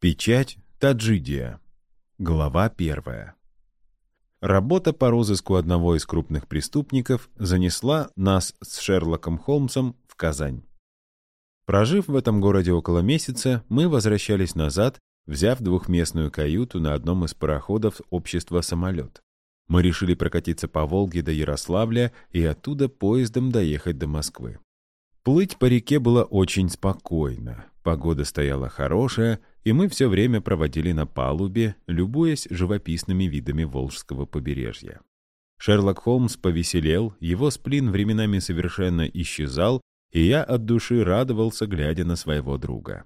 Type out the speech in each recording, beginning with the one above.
Печать Таджидия. Глава первая. Работа по розыску одного из крупных преступников занесла нас с Шерлоком Холмсом в Казань. Прожив в этом городе около месяца, мы возвращались назад, взяв двухместную каюту на одном из пароходов общества «Самолет». Мы решили прокатиться по Волге до Ярославля и оттуда поездом доехать до Москвы. Плыть по реке было очень спокойно. Погода стояла хорошая, и мы все время проводили на палубе, любуясь живописными видами Волжского побережья. Шерлок Холмс повеселел, его сплин временами совершенно исчезал, и я от души радовался, глядя на своего друга.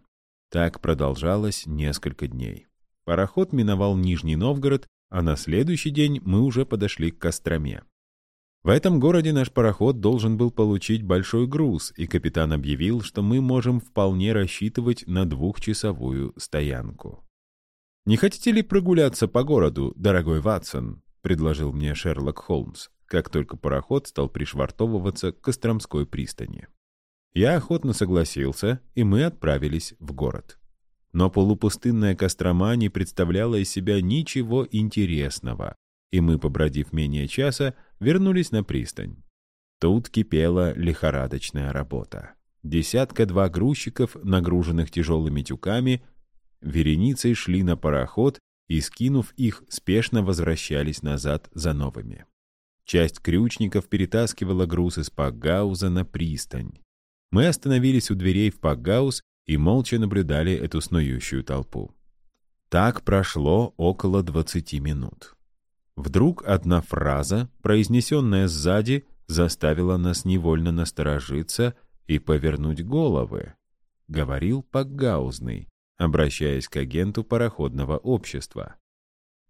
Так продолжалось несколько дней. Пароход миновал Нижний Новгород, а на следующий день мы уже подошли к Костроме. В этом городе наш пароход должен был получить большой груз, и капитан объявил, что мы можем вполне рассчитывать на двухчасовую стоянку. «Не хотите ли прогуляться по городу, дорогой Ватсон?» — предложил мне Шерлок Холмс, как только пароход стал пришвартовываться к Костромской пристани. Я охотно согласился, и мы отправились в город. Но полупустынная Кострома не представляла из себя ничего интересного, и мы, побродив менее часа, вернулись на пристань. Тут кипела лихорадочная работа. Десятка-два грузчиков, нагруженных тяжелыми тюками, вереницей шли на пароход и, скинув их, спешно возвращались назад за новыми. Часть крючников перетаскивала груз из Пакгауза на пристань. Мы остановились у дверей в Пакгаус и молча наблюдали эту снующую толпу. Так прошло около двадцати минут. Вдруг одна фраза, произнесенная сзади, заставила нас невольно насторожиться и повернуть головы. Говорил Пакгаузный, обращаясь к агенту пароходного общества.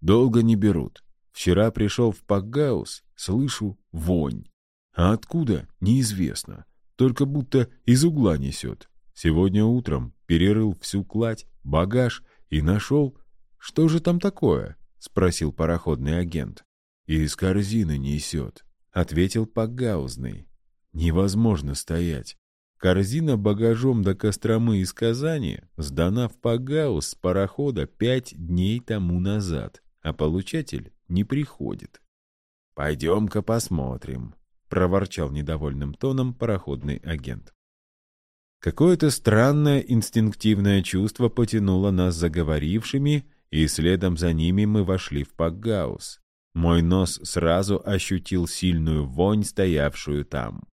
«Долго не берут. Вчера пришел в Пакгауз, слышу вонь. А откуда — неизвестно. Только будто из угла несет. Сегодня утром перерыл всю кладь, багаж и нашел... Что же там такое?» — спросил пароходный агент. «Из корзины несет», — ответил Погаузный. «Невозможно стоять. Корзина багажом до Костромы из Казани сдана в Пагауз с парохода пять дней тому назад, а получатель не приходит». «Пойдем-ка посмотрим», — проворчал недовольным тоном пароходный агент. Какое-то странное инстинктивное чувство потянуло нас заговорившими, и следом за ними мы вошли в Пакгаус. Мой нос сразу ощутил сильную вонь, стоявшую там.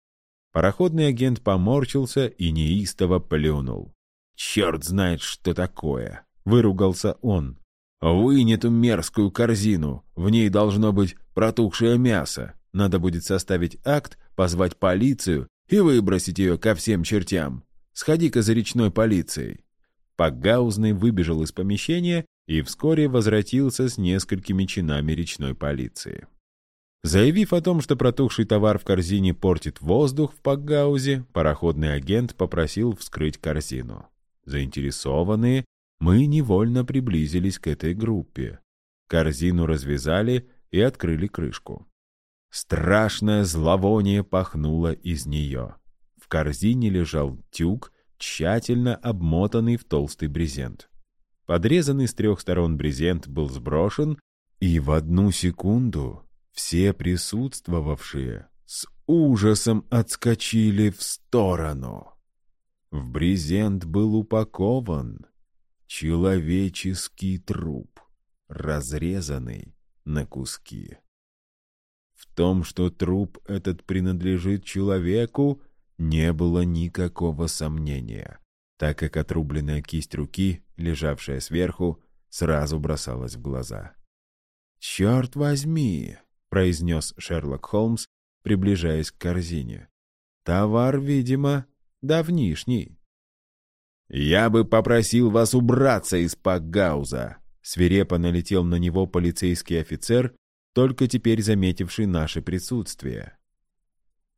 Пароходный агент поморщился и неистово плюнул. «Черт знает, что такое!» — выругался он. «Вынь эту мерзкую корзину, в ней должно быть протухшее мясо. Надо будет составить акт, позвать полицию и выбросить ее ко всем чертям. Сходи-ка за речной полицией». Пакгаузный выбежал из помещения и вскоре возвратился с несколькими чинами речной полиции. Заявив о том, что протухший товар в корзине портит воздух в Пакгаузе, пароходный агент попросил вскрыть корзину. Заинтересованные, мы невольно приблизились к этой группе. Корзину развязали и открыли крышку. Страшное зловоние пахнуло из нее. В корзине лежал тюк, тщательно обмотанный в толстый брезент. Подрезанный с трех сторон брезент был сброшен, и в одну секунду все присутствовавшие с ужасом отскочили в сторону. В брезент был упакован человеческий труп, разрезанный на куски. В том, что труп этот принадлежит человеку, не было никакого сомнения так как отрубленная кисть руки, лежавшая сверху, сразу бросалась в глаза. «Черт возьми!» — произнес Шерлок Холмс, приближаясь к корзине. «Товар, видимо, давнишний». «Я бы попросил вас убраться из Пакгауза!» Свирепо налетел на него полицейский офицер, только теперь заметивший наше присутствие.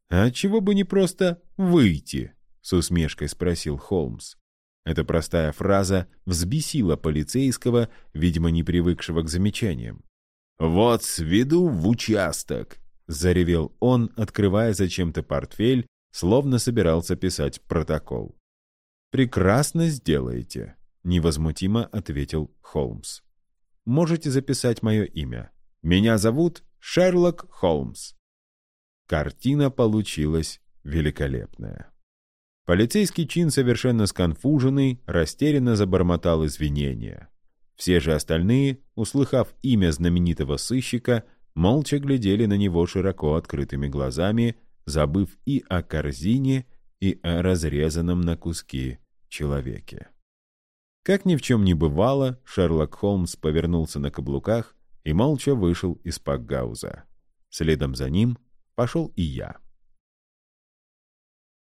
«А чего бы не просто выйти?» — с усмешкой спросил Холмс. Эта простая фраза взбесила полицейского, видимо, не привыкшего к замечаниям. «Вот сведу в участок!» — заревел он, открывая зачем-то портфель, словно собирался писать протокол. «Прекрасно сделаете», — невозмутимо ответил Холмс. «Можете записать мое имя. Меня зовут Шерлок Холмс». Картина получилась великолепная. Полицейский чин, совершенно сконфуженный, растерянно забормотал извинения. Все же остальные, услыхав имя знаменитого сыщика, молча глядели на него широко открытыми глазами, забыв и о корзине, и о разрезанном на куски человеке. Как ни в чем не бывало, Шерлок Холмс повернулся на каблуках и молча вышел из пакгауза. Следом за ним пошел и я.